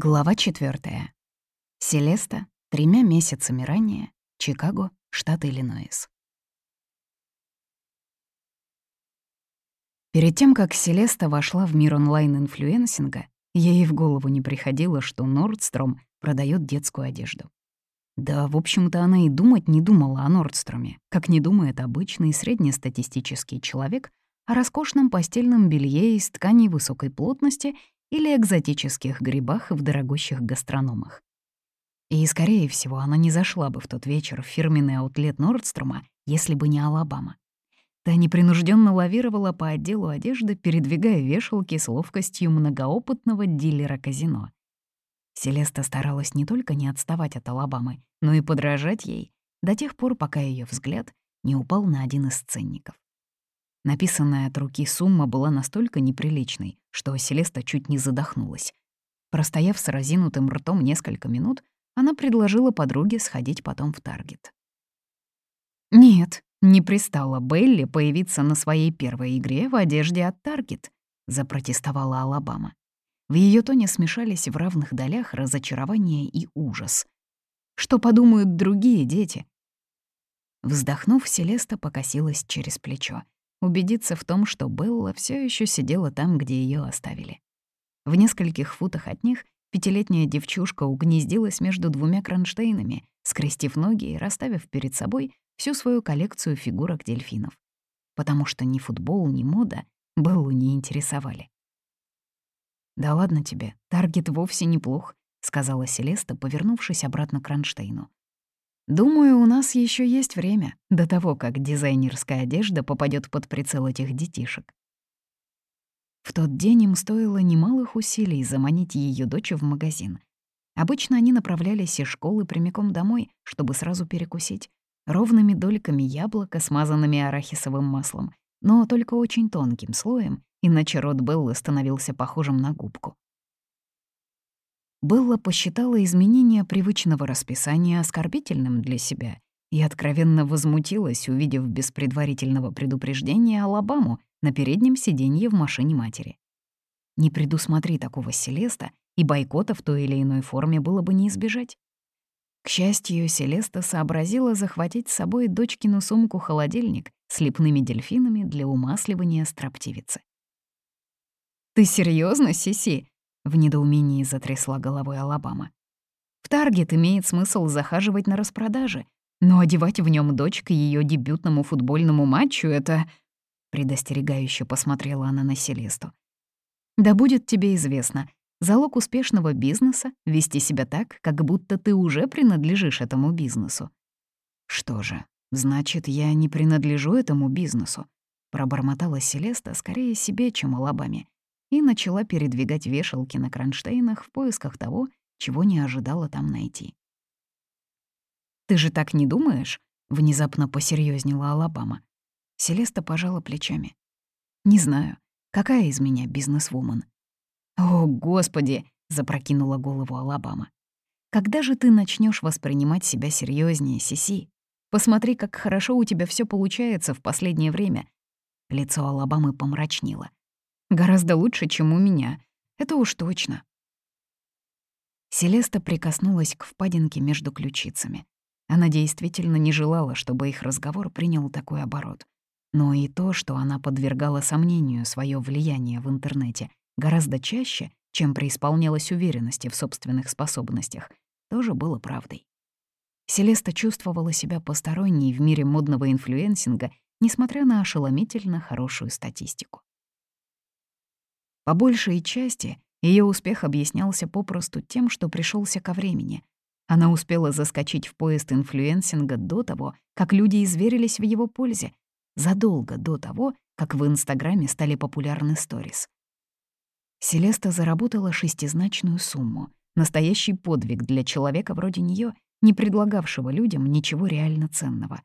Глава 4. Селеста тремя месяцами ранее, Чикаго, штат Иллинойс. Перед тем, как Селеста вошла в мир онлайн-инфлюенсинга, ей в голову не приходило, что Нордстром продает детскую одежду. Да, в общем-то, она и думать не думала о Нордстроме, как не думает обычный среднестатистический человек о роскошном постельном белье из тканей высокой плотности или экзотических грибах в дорогущих гастрономах. И, скорее всего, она не зашла бы в тот вечер в фирменный аутлет Нордстрома, если бы не Алабама. Та непринужденно лавировала по отделу одежды, передвигая вешалки с ловкостью многоопытного дилера казино. Селеста старалась не только не отставать от Алабамы, но и подражать ей до тех пор, пока ее взгляд не упал на один из ценников. Написанная от руки сумма была настолько неприличной, что Селеста чуть не задохнулась. Простояв с разинутым ртом несколько минут, она предложила подруге сходить потом в Таргет. «Нет, не пристала Белли появиться на своей первой игре в одежде от Таргет», — запротестовала Алабама. В ее тоне смешались в равных долях разочарование и ужас. «Что подумают другие дети?» Вздохнув, Селеста покосилась через плечо убедиться в том, что Белла все еще сидела там, где ее оставили. В нескольких футах от них пятилетняя девчушка угнездилась между двумя кронштейнами, скрестив ноги и расставив перед собой всю свою коллекцию фигурок дельфинов. Потому что ни футбол, ни мода Беллу не интересовали. «Да ладно тебе, таргет вовсе неплох», — сказала Селеста, повернувшись обратно к кронштейну. Думаю, у нас еще есть время до того, как дизайнерская одежда попадет под прицел этих детишек. В тот день им стоило немалых усилий заманить ее дочь в магазин. Обычно они направлялись из школы прямиком домой, чтобы сразу перекусить, ровными дольками яблока, смазанными арахисовым маслом, но только очень тонким слоем, иначе рот Беллы становился похожим на губку. Белла посчитала изменение привычного расписания оскорбительным для себя и откровенно возмутилась, увидев без предварительного предупреждения Алабаму на переднем сиденье в машине матери. Не предусмотри такого Селеста, и бойкота в той или иной форме было бы не избежать. К счастью, Селеста сообразила захватить с собой дочкину сумку-холодильник с лепными дельфинами для умасливания строптивицы. «Ты серьезно, Сиси?» В недоумении затрясла головой Алабама. В Таргет имеет смысл захаживать на распродаже, но одевать в нем дочь к ее дебютному футбольному матчу — это... Предостерегающе посмотрела она на Селесту. «Да будет тебе известно, залог успешного бизнеса — вести себя так, как будто ты уже принадлежишь этому бизнесу». «Что же, значит, я не принадлежу этому бизнесу», — пробормотала Селеста скорее себе, чем Алабаме и начала передвигать вешалки на кронштейнах в поисках того, чего не ожидала там найти. «Ты же так не думаешь?» — внезапно посерьезнела Алабама. Селеста пожала плечами. «Не знаю, какая из меня бизнесвумен?» «О, Господи!» — запрокинула голову Алабама. «Когда же ты начнешь воспринимать себя серьезнее, Сиси? Посмотри, как хорошо у тебя все получается в последнее время». Лицо Алабамы помрачнело. Гораздо лучше, чем у меня. Это уж точно. Селеста прикоснулась к впадинке между ключицами. Она действительно не желала, чтобы их разговор принял такой оборот. Но и то, что она подвергала сомнению свое влияние в интернете гораздо чаще, чем преисполнялась уверенности в собственных способностях, тоже было правдой. Селеста чувствовала себя посторонней в мире модного инфлюенсинга, несмотря на ошеломительно хорошую статистику. По большей части ее успех объяснялся попросту тем, что пришелся ко времени. Она успела заскочить в поезд инфлюенсинга до того, как люди изверились в его пользе, задолго до того, как в Инстаграме стали популярны сторис. Селеста заработала шестизначную сумму, настоящий подвиг для человека вроде нее, не предлагавшего людям ничего реально ценного.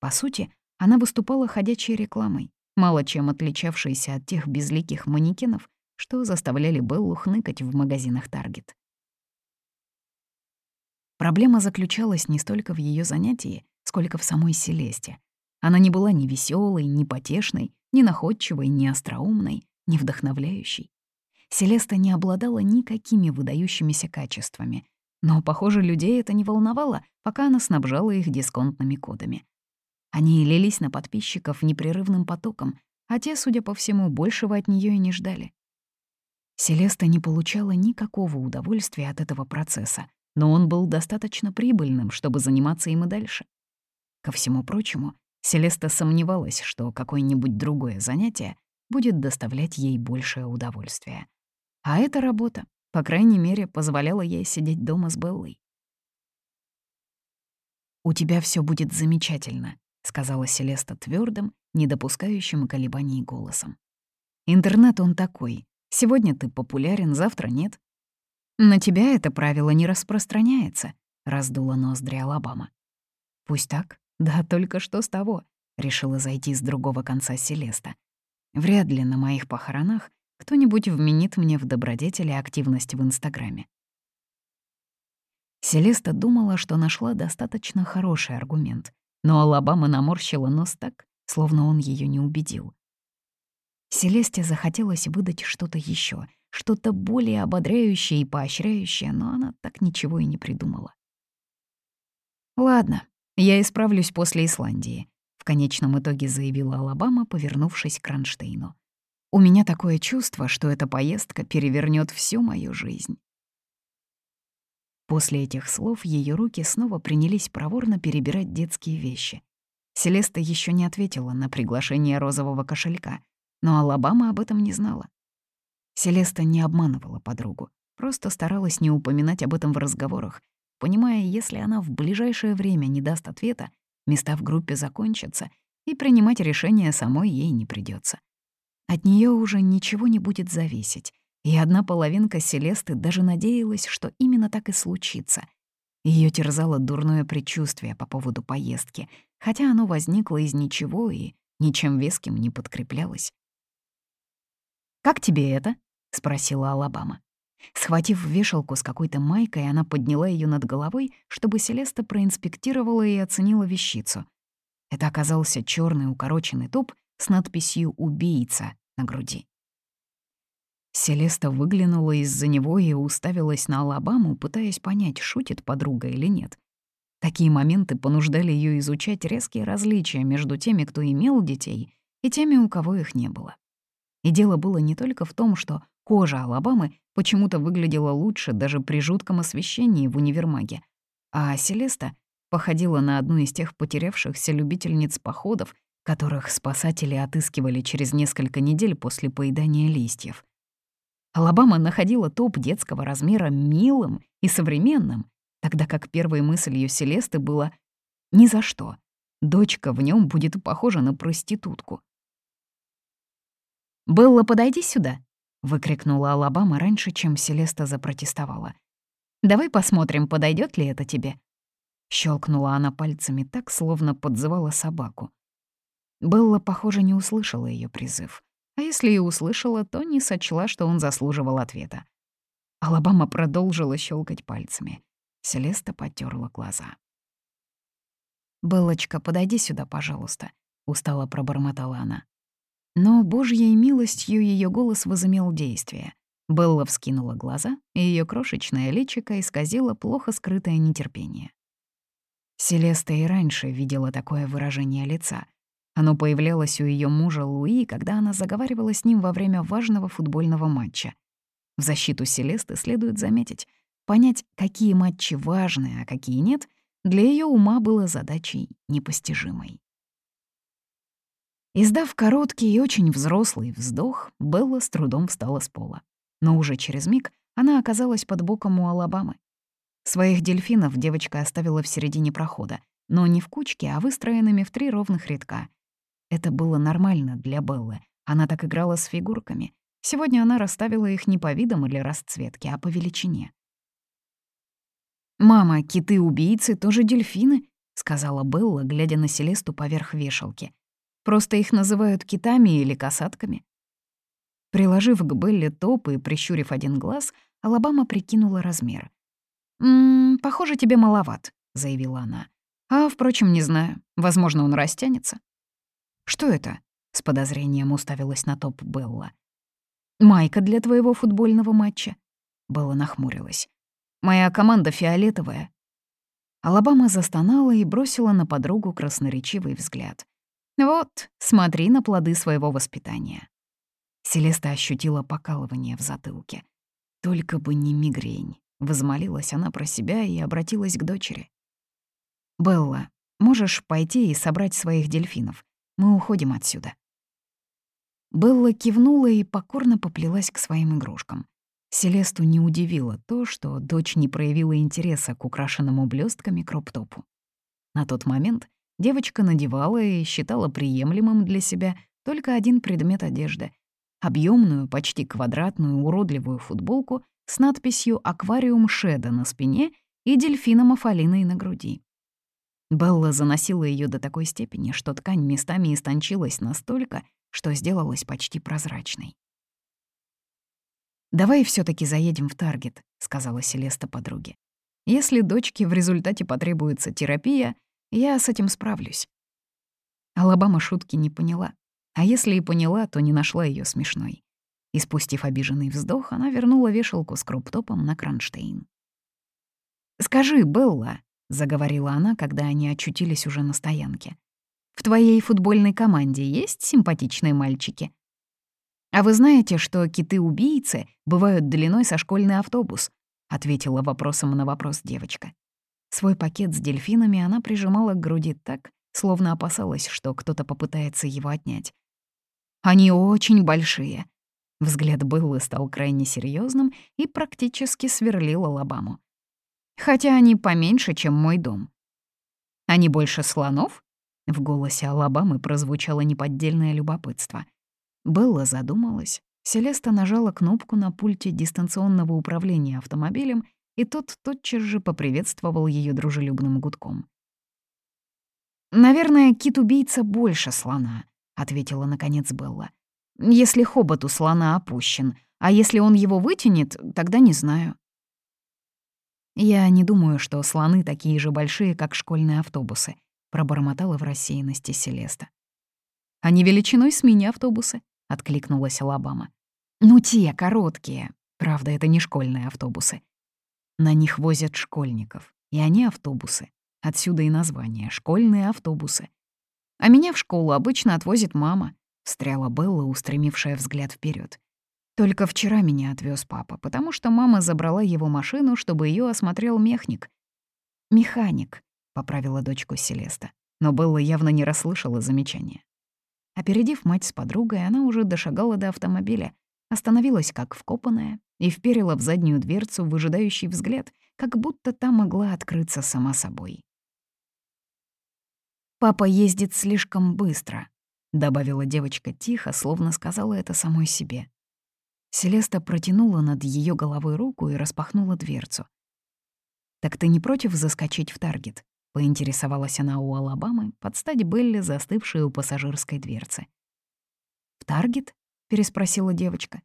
По сути, она выступала ходячей рекламой, мало чем отличавшиеся от тех безликих манекенов, что заставляли Беллу хныкать в магазинах Таргет. Проблема заключалась не столько в ее занятии, сколько в самой Селесте. Она не была ни веселой, ни потешной, ни находчивой, ни остроумной, ни вдохновляющей. Селеста не обладала никакими выдающимися качествами, но, похоже, людей это не волновало, пока она снабжала их дисконтными кодами. Они лились на подписчиков непрерывным потоком, а те, судя по всему, большего от нее и не ждали. Селеста не получала никакого удовольствия от этого процесса, но он был достаточно прибыльным, чтобы заниматься им и дальше. Ко всему прочему, Селеста сомневалась, что какое-нибудь другое занятие будет доставлять ей большее удовольствие. А эта работа, по крайней мере, позволяла ей сидеть дома с Беллой. «У тебя все будет замечательно», — сказала Селеста твердым, не допускающим колебаний голосом. «Интернет он такой. Сегодня ты популярен, завтра нет. На тебя это правило не распространяется», — раздула ноздри Алабама. «Пусть так. Да только что с того», — решила зайти с другого конца Селеста. «Вряд ли на моих похоронах кто-нибудь вменит мне в добродетели активность в Инстаграме». Селеста думала, что нашла достаточно хороший аргумент, но Алабама наморщила нос так, словно он ее не убедил. Селесте захотелось выдать что-то еще, что-то более ободряющее и поощряющее, но она так ничего и не придумала. «Ладно, я исправлюсь после Исландии», — в конечном итоге заявила Алабама, повернувшись к Кронштейну. «У меня такое чувство, что эта поездка перевернет всю мою жизнь». После этих слов ее руки снова принялись проворно перебирать детские вещи. Селеста еще не ответила на приглашение розового кошелька, но Алабама об этом не знала. Селеста не обманывала подругу, просто старалась не упоминать об этом в разговорах, понимая, если она в ближайшее время не даст ответа, места в группе закончатся, и принимать решение самой ей не придется. От нее уже ничего не будет зависеть, и одна половинка Селесты даже надеялась, что именно так и случится. Ее терзало дурное предчувствие по поводу поездки, хотя оно возникло из ничего и ничем веским не подкреплялось. «Как тебе это?» — спросила Алабама. Схватив вешалку с какой-то майкой, она подняла ее над головой, чтобы Селеста проинспектировала и оценила вещицу. Это оказался черный укороченный топ с надписью «Убийца» на груди. Селеста выглянула из-за него и уставилась на Алабаму, пытаясь понять, шутит подруга или нет. Такие моменты понуждали ее изучать резкие различия между теми, кто имел детей, и теми, у кого их не было. И дело было не только в том, что кожа Алабамы почему-то выглядела лучше даже при жутком освещении в универмаге, а Селеста походила на одну из тех потерявшихся любительниц походов, которых спасатели отыскивали через несколько недель после поедания листьев. Алабама находила топ детского размера милым и современным, тогда как первой мыслью Селесты было «ни за что». Дочка в нем будет похожа на проститутку. «Белла, подойди сюда!» — выкрикнула Алабама раньше, чем Селеста запротестовала. «Давай посмотрим, подойдет ли это тебе». Щелкнула она пальцами так, словно подзывала собаку. Белла, похоже, не услышала ее призыв. А если и услышала, то не сочла, что он заслуживал ответа. Алабама продолжила щелкать пальцами. Селеста потерла глаза. «Беллочка, подойди сюда, пожалуйста», — устало пробормотала она. Но божьей милостью ее голос возымел действие. Белла вскинула глаза, и ее крошечное личико исказило плохо скрытое нетерпение. Селеста и раньше видела такое выражение лица, оно появлялось у ее мужа Луи, когда она заговаривала с ним во время важного футбольного матча. В защиту Селесты следует заметить, понять, какие матчи важны, а какие нет, для ее ума было задачей непостижимой. Издав короткий и очень взрослый вздох, Белла с трудом встала с пола. Но уже через миг она оказалась под боком у Алабамы. Своих дельфинов девочка оставила в середине прохода, но не в кучке, а выстроенными в три ровных рядка, это было нормально для Беллы. Она так играла с фигурками. Сегодня она расставила их не по видам или расцветке, а по величине. «Мама, киты-убийцы тоже дельфины», — сказала Белла, глядя на Селесту поверх вешалки. «Просто их называют китами или касатками». Приложив к Белле топ и прищурив один глаз, Алабама прикинула размер. «М -м, «Похоже, тебе маловат», — заявила она. «А, впрочем, не знаю. Возможно, он растянется. «Что это?» — с подозрением уставилась на топ Белла. Майка для твоего футбольного матча?» Белла нахмурилась. «Моя команда фиолетовая». Алабама застонала и бросила на подругу красноречивый взгляд. «Вот, смотри на плоды своего воспитания». Селеста ощутила покалывание в затылке. «Только бы не мигрень», — возмолилась она про себя и обратилась к дочери. «Белла, можешь пойти и собрать своих дельфинов. Мы уходим отсюда». Белла кивнула и покорно поплелась к своим игрушкам. Селесту не удивило то, что дочь не проявила интереса к украшенному блестками кроп-топу. На тот момент девочка надевала и считала приемлемым для себя только один предмет одежды — объемную, почти квадратную, уродливую футболку с надписью «Аквариум Шеда» на спине и дельфином Афалиной на груди. Белла заносила ее до такой степени, что ткань местами истончилась настолько, что сделалась почти прозрачной. «Давай все таки заедем в Таргет», — сказала Селеста подруге. «Если дочке в результате потребуется терапия, я с этим справлюсь». Алабама шутки не поняла. А если и поняла, то не нашла ее смешной. И спустив обиженный вздох, она вернула вешалку с кроптопом на кронштейн. «Скажи, Белла», — заговорила она, когда они очутились уже на стоянке, «в твоей футбольной команде есть симпатичные мальчики?» «А вы знаете, что киты-убийцы бывают длиной со школьный автобус?» — ответила вопросом на вопрос девочка. Свой пакет с дельфинами она прижимала к груди так, словно опасалась, что кто-то попытается его отнять. «Они очень большие». Взгляд Беллы стал крайне серьезным и практически сверлил Алабаму. «Хотя они поменьше, чем мой дом». «Они больше слонов?» В голосе Алабамы прозвучало неподдельное любопытство. Белла задумалась. Селеста нажала кнопку на пульте дистанционного управления автомобилем, и тот тотчас же поприветствовал ее дружелюбным гудком. «Наверное, кит-убийца больше слона», — ответила наконец Белла. «Если хобот у слона опущен, а если он его вытянет, тогда не знаю». «Я не думаю, что слоны такие же большие, как школьные автобусы», — пробормотала в рассеянности Селеста. «Они величиной с мини-автобусы», — откликнулась Алабама. «Ну, те, короткие. Правда, это не школьные автобусы. На них возят школьников, и они автобусы. Отсюда и название — школьные автобусы. А меня в школу обычно отвозит мама», — встряла Белла, устремившая взгляд вперед. «Только вчера меня отвез папа, потому что мама забрала его машину, чтобы ее осмотрел мехник». «Механик», — поправила дочку Селеста, но Белла явно не расслышала замечания. Опередив мать с подругой, она уже дошагала до автомобиля, остановилась как вкопанная и вперила в заднюю дверцу выжидающий взгляд, как будто та могла открыться сама собой. «Папа ездит слишком быстро», — добавила девочка тихо, словно сказала это самой себе. Селеста протянула над ее головой руку и распахнула дверцу. «Так ты не против заскочить в Таргет?» Поинтересовалась она у Алабамы, под стать Белли, застывшей у пассажирской дверцы. «В Таргет?» — переспросила девочка.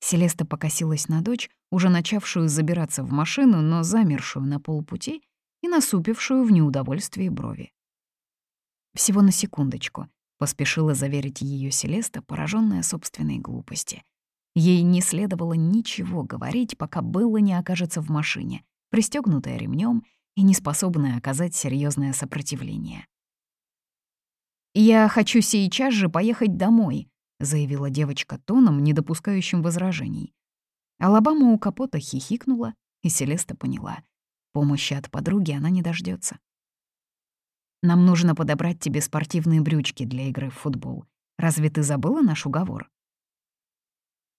Селеста покосилась на дочь, уже начавшую забираться в машину, но замершую на полпути и насупившую в неудовольствии брови. «Всего на секундочку», — поспешила заверить ее Селеста, пораженная собственной глупости. Ей не следовало ничего говорить, пока Белла не окажется в машине, пристегнутая ремнем и не способная оказать серьезное сопротивление. «Я хочу сейчас же поехать домой», — заявила девочка тоном, не допускающим возражений. Алабама у капота хихикнула, и Селеста поняла. Помощи от подруги она не дождется. «Нам нужно подобрать тебе спортивные брючки для игры в футбол. Разве ты забыла наш уговор?»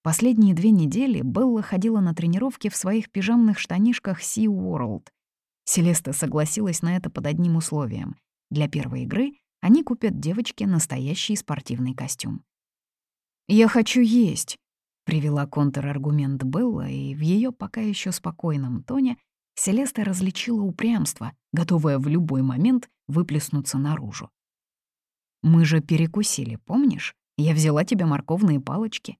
Последние две недели Белла ходила на тренировки в своих пижамных штанишках Sea World, Селеста согласилась на это под одним условием. Для первой игры они купят девочке настоящий спортивный костюм. «Я хочу есть», — привела контраргумент Белла, и в ее пока еще спокойном тоне Селеста различила упрямство, готовое в любой момент выплеснуться наружу. «Мы же перекусили, помнишь? Я взяла тебе морковные палочки».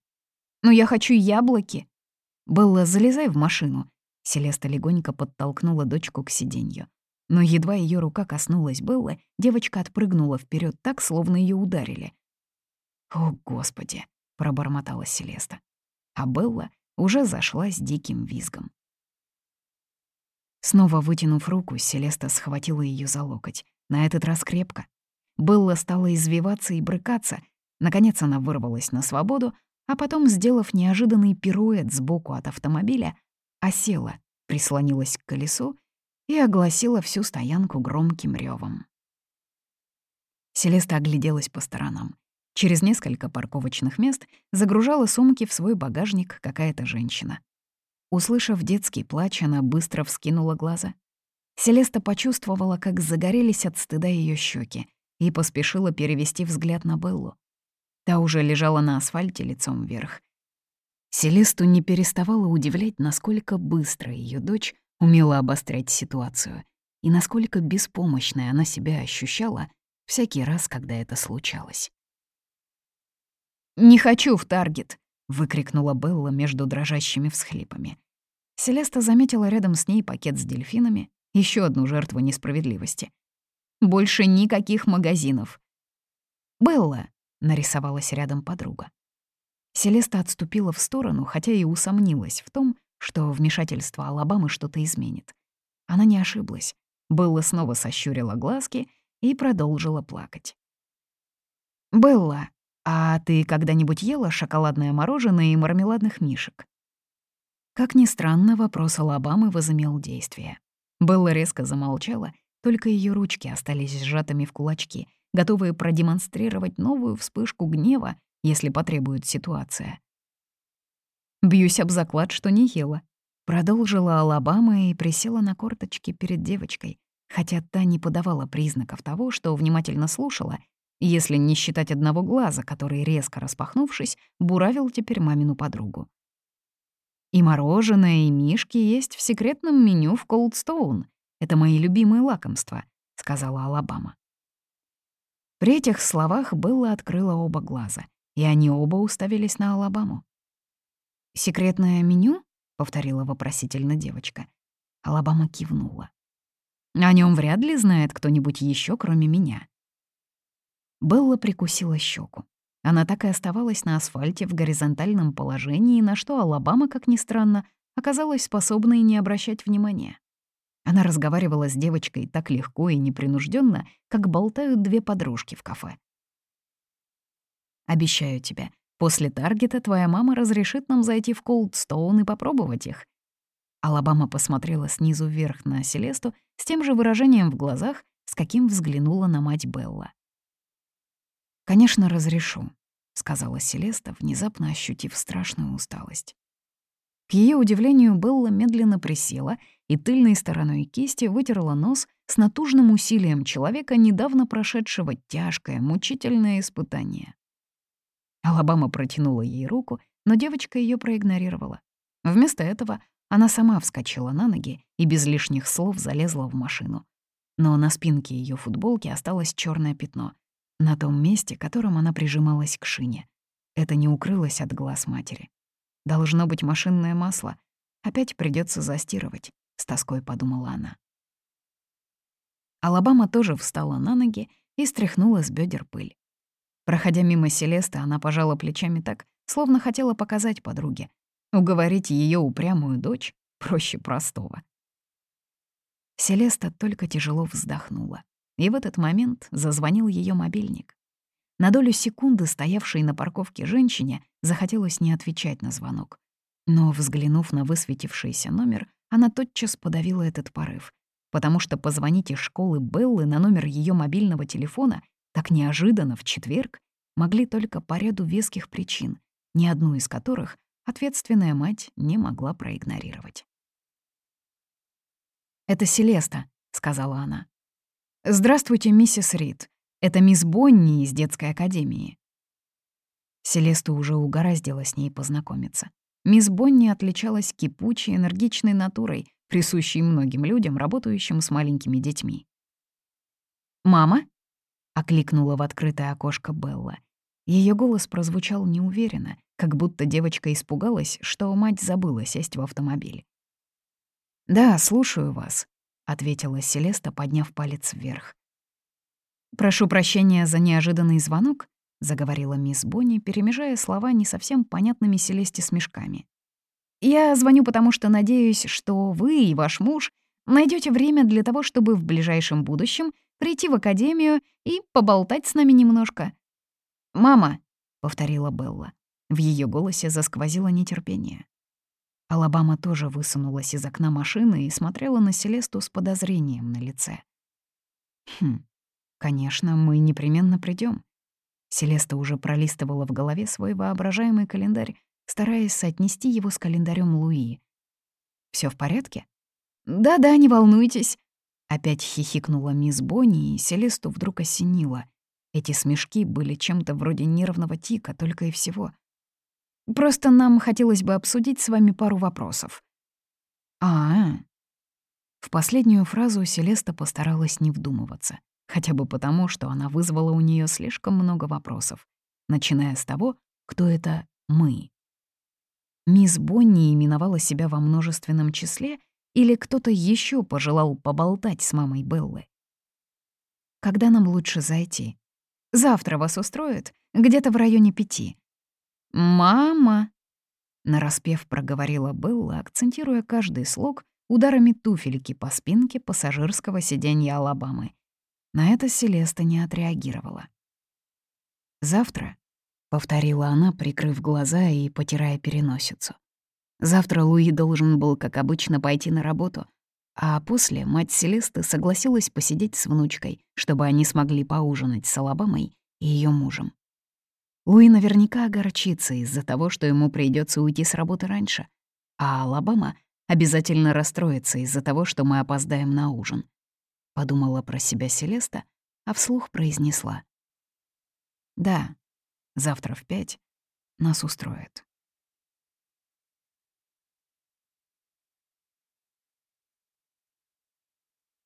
«Но я хочу яблоки». «Белла, залезай в машину. Селеста легонько подтолкнула дочку к сиденью. Но едва ее рука коснулась Беллы, девочка отпрыгнула вперед так, словно ее ударили. «О, Господи!» — пробормотала Селеста. а Белла уже зашла с диким визгом. Снова вытянув руку, Селеста схватила ее за локоть, на этот раз крепко. Белла стала извиваться и брыкаться. Наконец она вырвалась на свободу, а потом, сделав неожиданный пируэт сбоку от автомобиля, осела, прислонилась к колесу и огласила всю стоянку громким ревом. Селеста огляделась по сторонам. Через несколько парковочных мест загружала сумки в свой багажник какая-то женщина. Услышав детский плач, она быстро вскинула глаза. Селеста почувствовала, как загорелись от стыда ее щеки, и поспешила перевести взгляд на Беллу. Та уже лежала на асфальте лицом вверх. Селесту не переставала удивлять, насколько быстро ее дочь умела обострять ситуацию и насколько беспомощной она себя ощущала всякий раз, когда это случалось. «Не хочу в Таргет!» — выкрикнула Белла между дрожащими всхлипами. Селеста заметила рядом с ней пакет с дельфинами, еще одну жертву несправедливости. «Больше никаких магазинов!» «Белла!» — нарисовалась рядом подруга. Селеста отступила в сторону, хотя и усомнилась в том, что вмешательство Алабамы что-то изменит. Она не ошиблась. Белла снова сощурила глазки и продолжила плакать. «Белла, а ты когда-нибудь ела шоколадное мороженое и мармеладных мишек?» Как ни странно, вопрос Алабамы возымел действие. Белла резко замолчала, только ее ручки остались сжатыми в кулачки, готовые продемонстрировать новую вспышку гнева, если потребует ситуация. Бьюсь об заклад, что не ела. Продолжила Алабама и присела на корточки перед девочкой, хотя та не подавала признаков того, что внимательно слушала, если не считать одного глаза, который, резко распахнувшись, буравил теперь мамину подругу. И мороженое, и мишки есть в секретном меню в Колдстоун. Это мои любимые лакомства», — сказала Алабама. При этих словах Белла открыла оба глаза, и они оба уставились на Алабаму. «Секретное меню?» — повторила вопросительно девочка. Алабама кивнула. «О нем вряд ли знает кто-нибудь еще, кроме меня». Белла прикусила щеку. Она так и оставалась на асфальте в горизонтальном положении, на что Алабама, как ни странно, оказалась способной не обращать внимания. Она разговаривала с девочкой так легко и непринужденно, как болтают две подружки в кафе. «Обещаю тебе, После Таргета твоя мама разрешит нам зайти в Колдстоун и попробовать их». Алабама посмотрела снизу вверх на Селесту с тем же выражением в глазах, с каким взглянула на мать Белла. «Конечно, разрешу», — сказала Селеста, внезапно ощутив страшную усталость. К ее удивлению, Белла медленно присела и тыльной стороной кисти вытерла нос с натужным усилием человека, недавно прошедшего тяжкое, мучительное испытание. Алабама протянула ей руку, но девочка ее проигнорировала. Вместо этого она сама вскочила на ноги и без лишних слов залезла в машину. Но на спинке ее футболки осталось черное пятно, на том месте, которым она прижималась к шине. Это не укрылось от глаз матери. Должно быть машинное масло. Опять придется застирывать, с тоской подумала она. Алабама тоже встала на ноги и стряхнула с бедер пыль. Проходя мимо Селесты, она пожала плечами так, словно хотела показать подруге. Уговорить ее упрямую дочь проще простого. Селеста только тяжело вздохнула. И в этот момент зазвонил ее мобильник. На долю секунды стоявшей на парковке женщине захотелось не отвечать на звонок. Но, взглянув на высветившийся номер, она тотчас подавила этот порыв, потому что позвонить из школы Беллы на номер ее мобильного телефона так неожиданно в четверг могли только по ряду веских причин, ни одну из которых ответственная мать не могла проигнорировать. «Это Селеста», — сказала она. «Здравствуйте, миссис Рид. Это мисс Бонни из детской академии». Селесту уже угораздило с ней познакомиться. Мисс Бонни отличалась кипучей, энергичной натурой, присущей многим людям, работающим с маленькими детьми. «Мама?» окликнула в открытое окошко Белла. Ее голос прозвучал неуверенно, как будто девочка испугалась, что мать забыла сесть в автомобиль. «Да, слушаю вас», — ответила Селеста, подняв палец вверх. «Прошу прощения за неожиданный звонок», — заговорила мисс Бонни, перемежая слова не совсем понятными Селесте смешками. «Я звоню, потому что надеюсь, что вы и ваш муж найдете время для того, чтобы в ближайшем будущем прийти в академию и поболтать с нами немножко». «Мама», — повторила Белла. В ее голосе засквозило нетерпение. Алабама тоже высунулась из окна машины и смотрела на Селесту с подозрением на лице. «Хм, конечно, мы непременно придем. Селеста уже пролистывала в голове свой воображаемый календарь, стараясь соотнести его с календарем Луи. Все в порядке?» «Да-да, не волнуйтесь», — опять хихикнула мисс Бонни, и Селесту вдруг осенило. Эти смешки были чем-то вроде нервного тика, только и всего. «Просто нам хотелось бы обсудить с вами пару вопросов». «А, -а, -а. В последнюю фразу Селеста постаралась не вдумываться хотя бы потому, что она вызвала у нее слишком много вопросов, начиная с того, кто это «мы». Мисс Бонни именовала себя во множественном числе или кто-то еще пожелал поболтать с мамой Беллы? Когда нам лучше зайти? Завтра вас устроит? Где-то в районе пяти. «Мама!» — нараспев проговорила Белла, акцентируя каждый слог ударами туфельки по спинке пассажирского сиденья Алабамы. На это Селеста не отреагировала. «Завтра», — повторила она, прикрыв глаза и потирая переносицу. «Завтра Луи должен был, как обычно, пойти на работу, а после мать Селесты согласилась посидеть с внучкой, чтобы они смогли поужинать с Алабамой и ее мужем. Луи наверняка огорчится из-за того, что ему придется уйти с работы раньше, а Алабама обязательно расстроится из-за того, что мы опоздаем на ужин подумала про себя Селеста, а вслух произнесла. «Да, завтра в пять нас устроит».